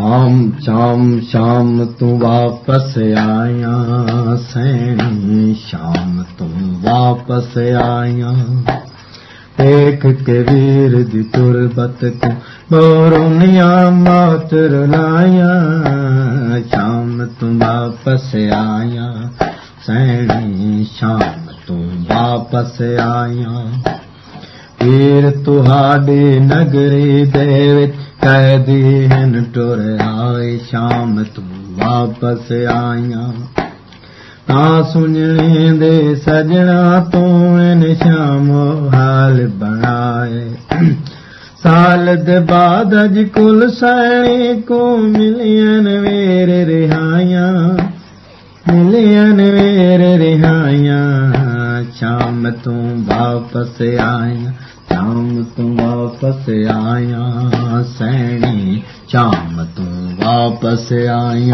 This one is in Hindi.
शाम शाम शाम तू वापस आया सैनी शाम तू वापस आया। देख के वीर दी तुरबत को बोरुनिया मातर लाया, शाम तू वापस आया। सैनी शाम तू वापस आया। वीर तुहाडी नगरी दे ਕੈਦੀਨ ਟੁਰ ਆਏ ਸ਼ਾਮ ਤੂੰ ਵਾਪਸ ਆਈਆਂ। ਤਾਂ ਸੁਣਨੇ ਦੇ ਸਜਣਾ ਤੂੰ ਇਨ ਸ਼ਾਮ ਹਾਲ ਬਣਾਏ। ਸਾਲ ਦੇ ਬਾਅਦ ਅਜ ਕੁਲ ਸੈਣੇ ਕੋ ਮਿਲਿਆਨ ਵੇਰ ਰਿਹਾਇਆ ਮਿਲਿਆਨ ਵੇਰ ਰਿਹਾਇਆ तू वापस आया शाम तू वापस आया सैनी श्याम तू वापस आया।